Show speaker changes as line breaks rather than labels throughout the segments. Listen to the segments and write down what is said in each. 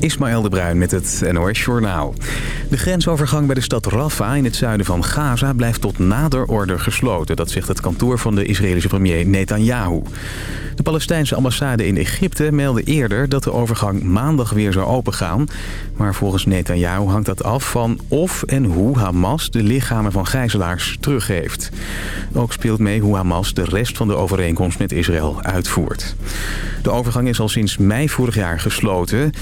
Ismaël de Bruin met het NOS Journaal. De grensovergang bij de stad Rafah in het zuiden van Gaza blijft tot nader order gesloten. Dat zegt het kantoor van de Israëlische premier Netanyahu. De Palestijnse ambassade in Egypte meldde eerder dat de overgang maandag weer zou opengaan. Maar volgens Netanyahu hangt dat af van of en hoe Hamas de lichamen van gijzelaars teruggeeft. Ook speelt mee hoe Hamas de rest van de overeenkomst met Israël uitvoert. De overgang is al sinds mei vorig jaar gesloten.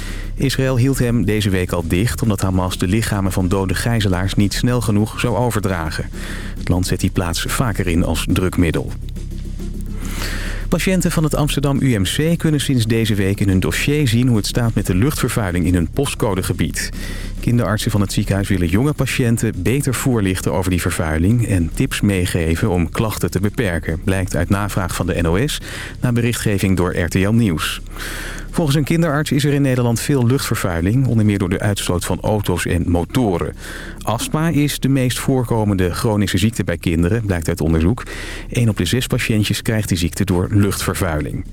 Israël hield hem deze week al dicht omdat Hamas de lichamen van dode gijzelaars niet snel genoeg zou overdragen. Het land zet die plaats vaker in als drukmiddel. Patiënten van het Amsterdam UMC kunnen sinds deze week in hun dossier zien hoe het staat met de luchtvervuiling in hun postcodegebied. Kinderartsen van het ziekenhuis willen jonge patiënten beter voorlichten over die vervuiling en tips meegeven om klachten te beperken, blijkt uit navraag van de NOS na berichtgeving door RTL Nieuws. Volgens een kinderarts is er in Nederland veel luchtvervuiling, onder meer door de uitstoot van auto's en motoren. Astma is de meest voorkomende chronische ziekte bij kinderen, blijkt uit onderzoek. 1 op de 6 patiëntjes krijgt die ziekte door luchtvervuiling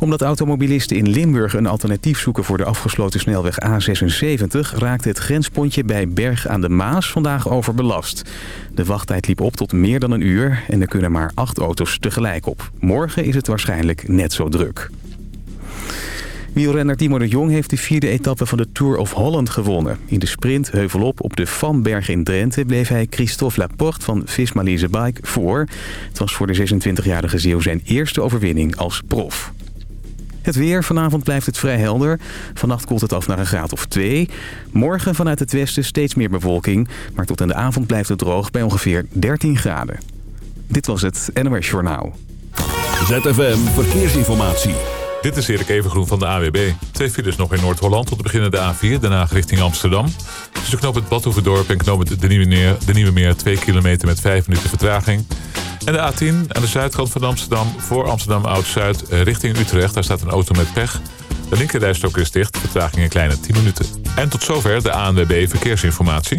omdat automobilisten in Limburg een alternatief zoeken voor de afgesloten snelweg A76... raakte het grenspontje bij Berg aan de Maas vandaag overbelast. De wachttijd liep op tot meer dan een uur en er kunnen maar acht auto's tegelijk op. Morgen is het waarschijnlijk net zo druk. Wielrenner Timo de Jong heeft de vierde etappe van de Tour of Holland gewonnen. In de sprint heuvelop op de Vanberg in Drenthe bleef hij Christophe Laporte van Visma Bike voor. Het was voor de 26-jarige Zeeuw zijn eerste overwinning als prof. Het weer. Vanavond blijft het vrij helder. Vannacht koelt het af naar een graad of 2. Morgen vanuit het westen steeds meer bewolking. Maar tot aan de avond blijft het droog bij ongeveer 13 graden. Dit was het NOS Journaal.
ZFM Verkeersinformatie.
Dit is Erik Evengroen van de AWB. Twee files nog in Noord-Holland tot de beginnende A4, daarna richting Amsterdam. Tussen knoop het Badhoevedorp en knoop het de Nieuwe, Meer, de Nieuwe Meer 2 kilometer met 5 minuten vertraging. En de A10 aan de zuidkant van Amsterdam voor Amsterdam Oud-Zuid richting Utrecht. Daar staat een auto met pech. De linkerrijstok is dicht, vertraging een kleine 10 minuten. En tot zover de ANWB Verkeersinformatie.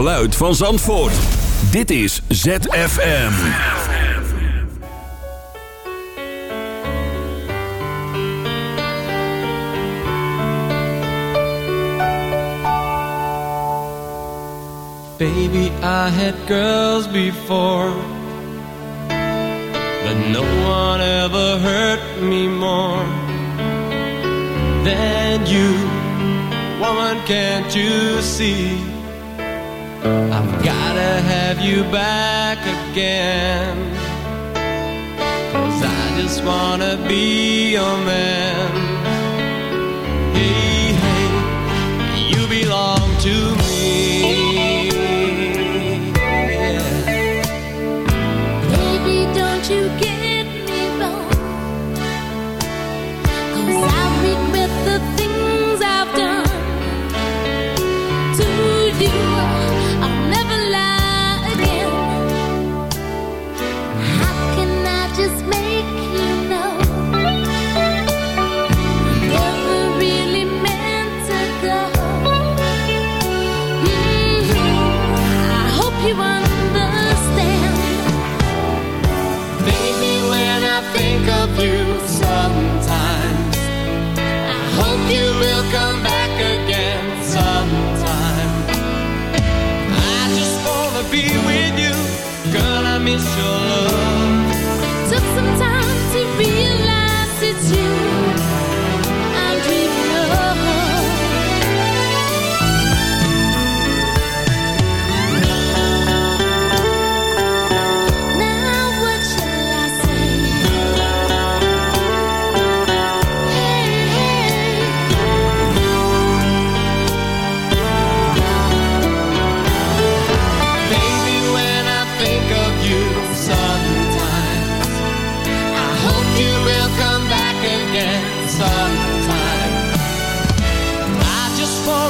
geluid van Zandvoort. Dit is ZFM.
Baby, I had girls before. But no one ever hurt me more than you. Woman, can't you see? I've gotta have you back again. Cause I just wanna be your man. Hey, hey, you belong to me.
special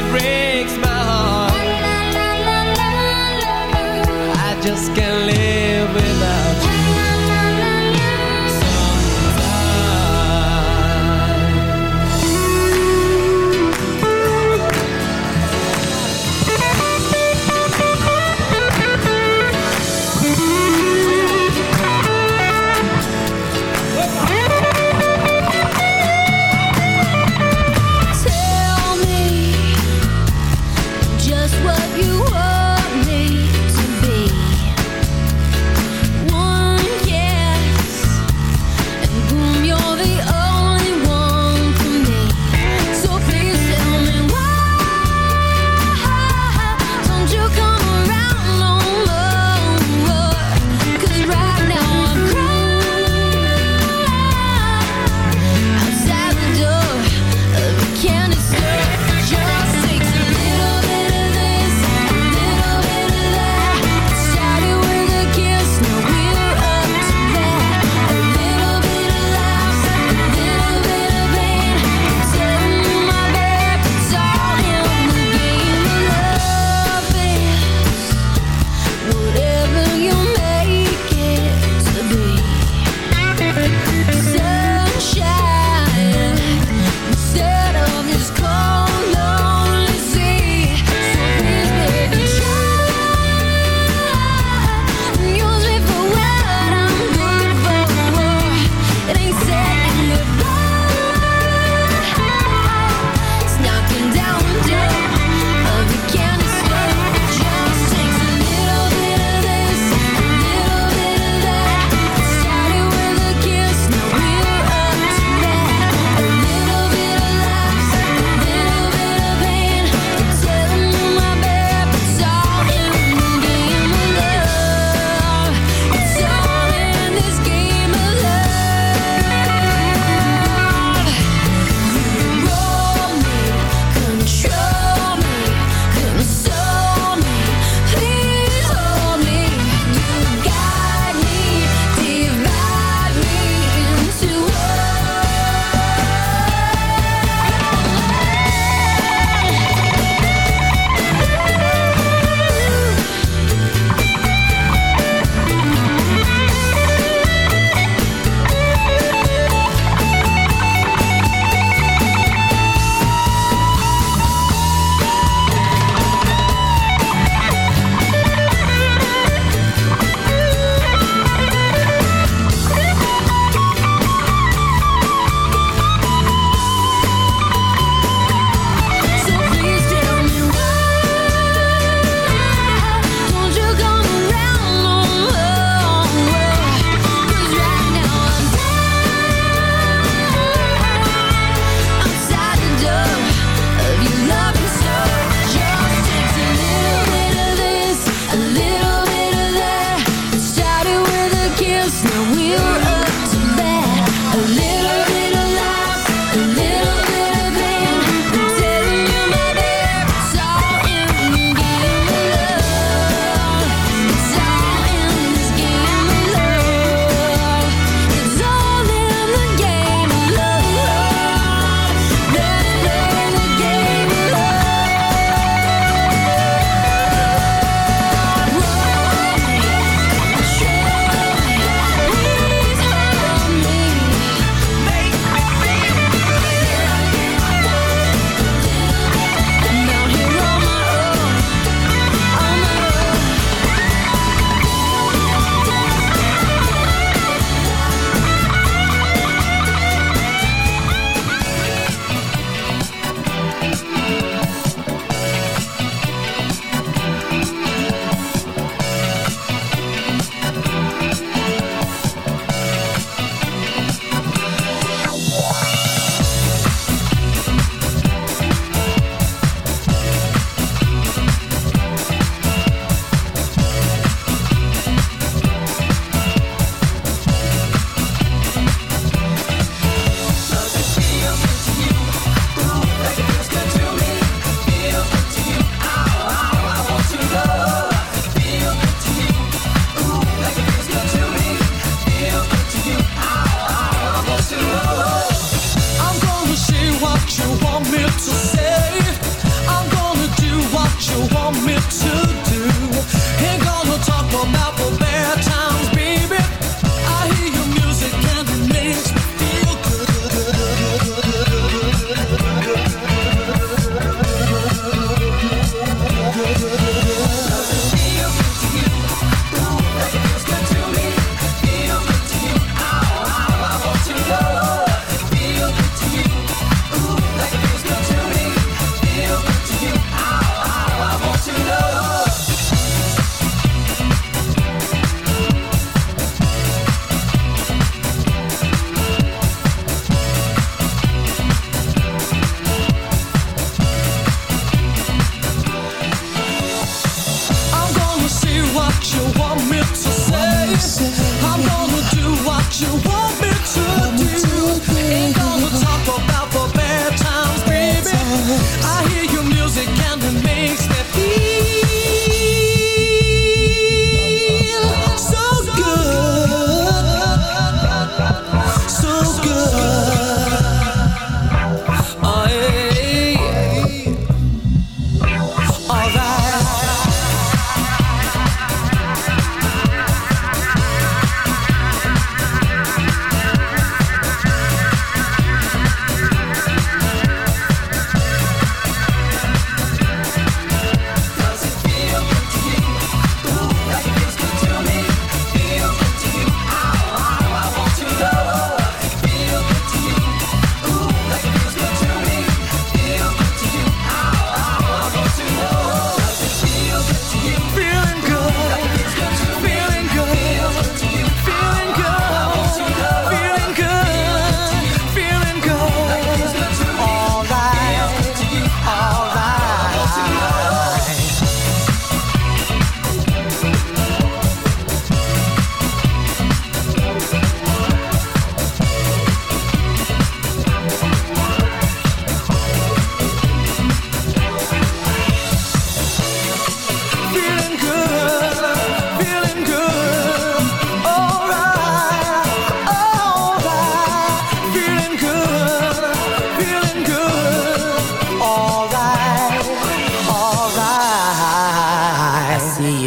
Sometimes it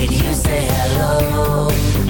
Did you say hello?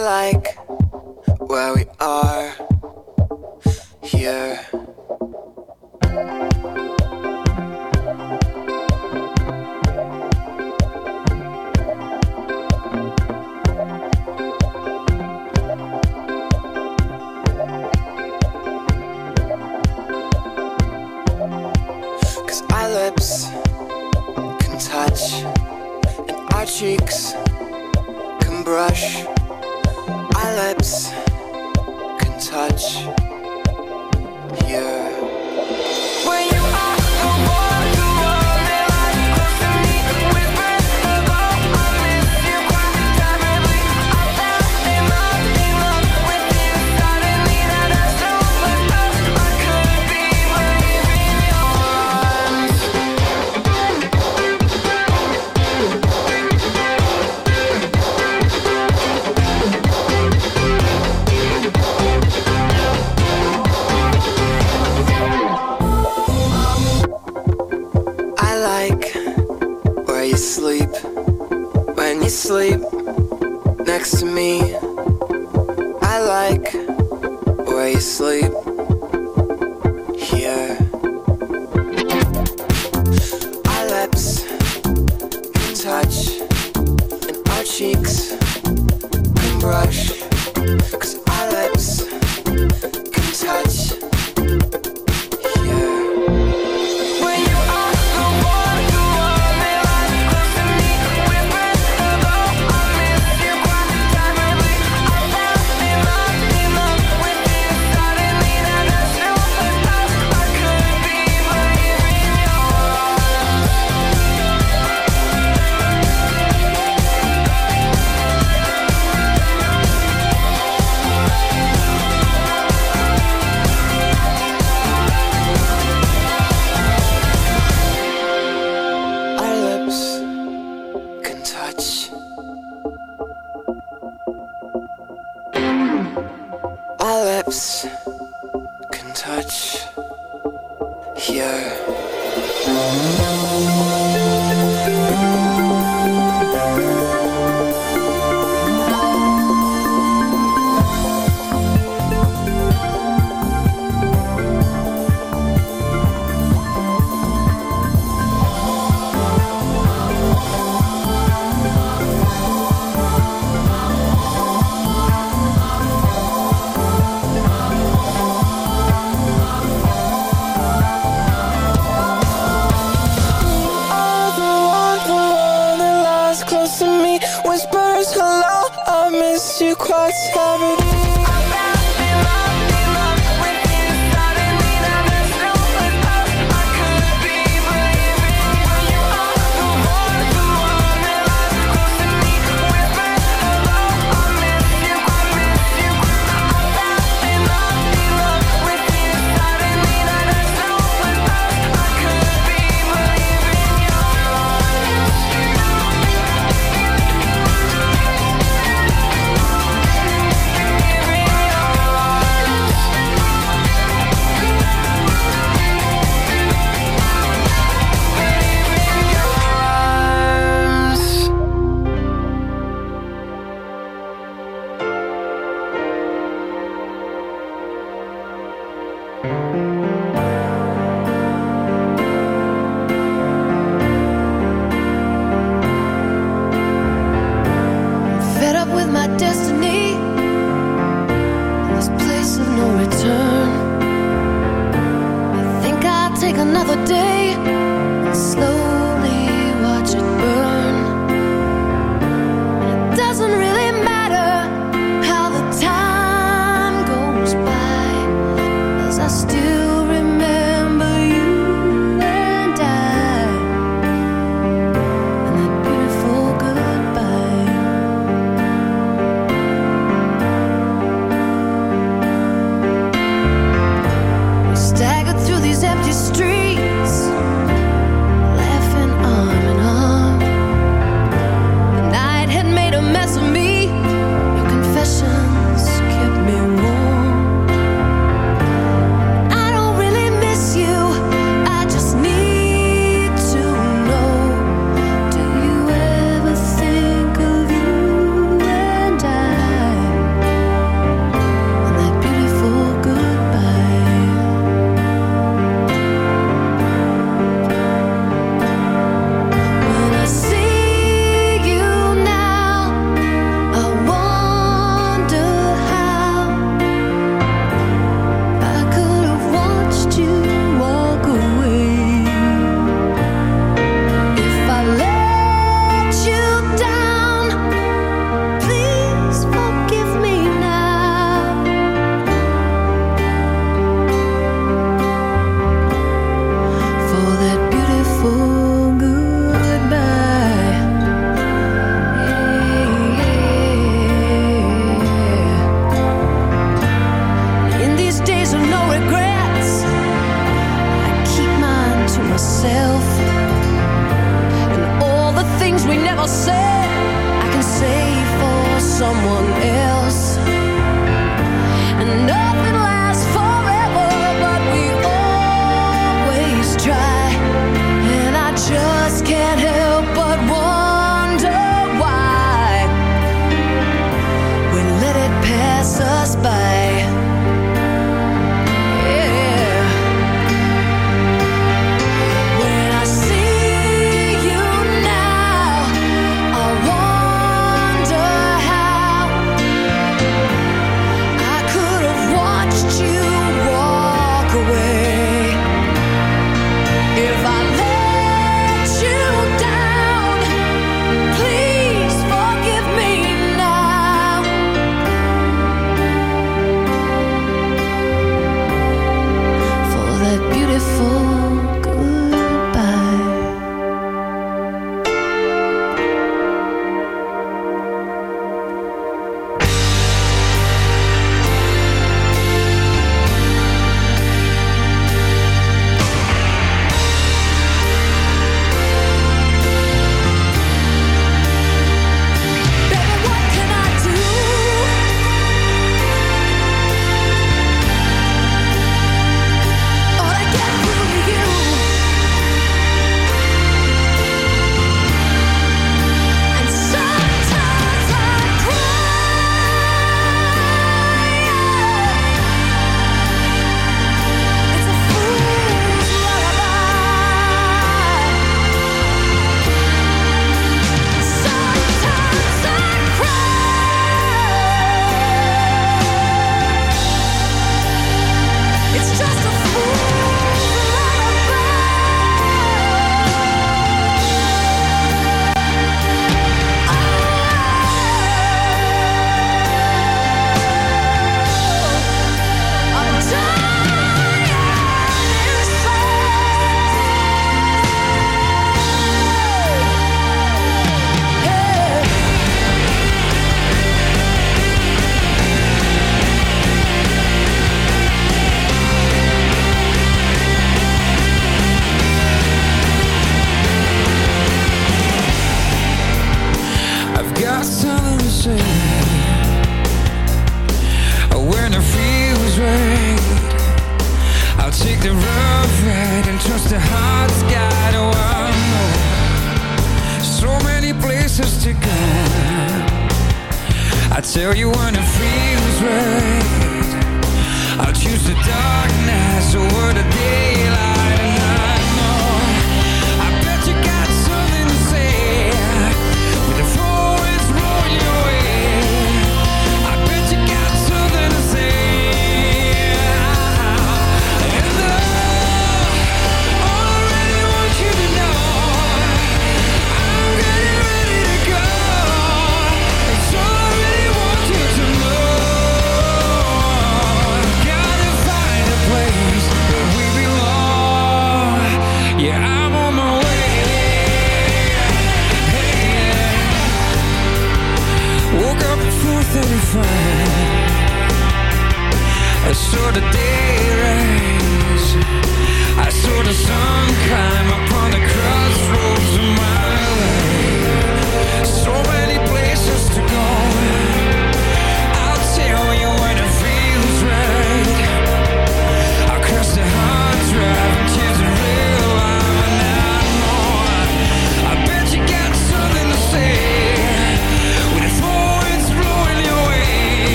Like
where we are the
day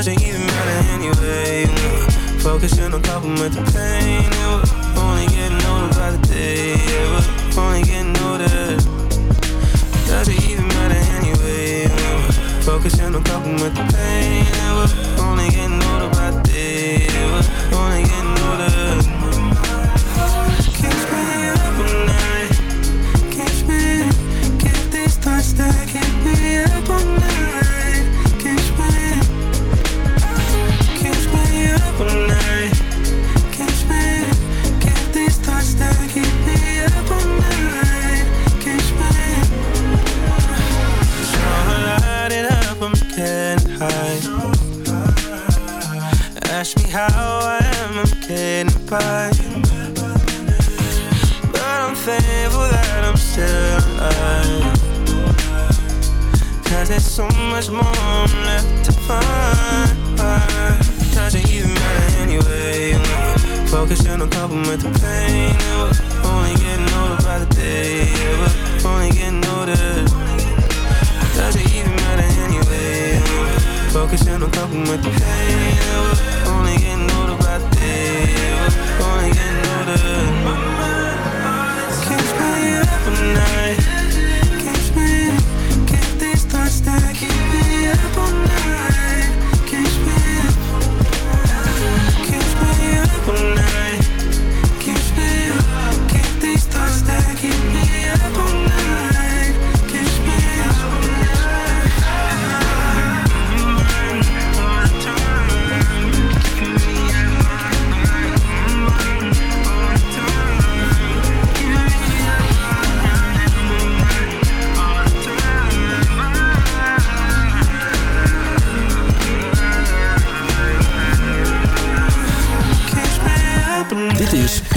Doesn't
even matter anyway. Focusing on coping with the pain. And we're only getting older by the day. Yeah, we're only getting older. Doesn't even matter anyway. Focusing on coping with the pain. And we're only getting older Ask me how I am, I'm getting by. But I'm thankful that I'm still alive. Cause there's so much more I'm left to find. Doesn't even matter anyway. Focusing on coping with the pain. We're only getting older by the day. Yeah, only getting older. Focusing on coping with the pain. Only getting older by the day. Only getting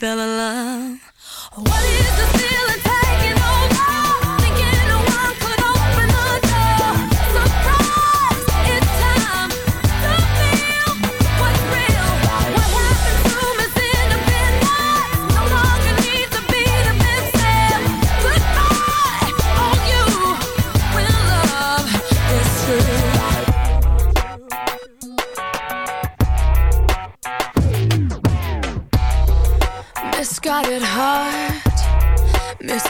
fell in love.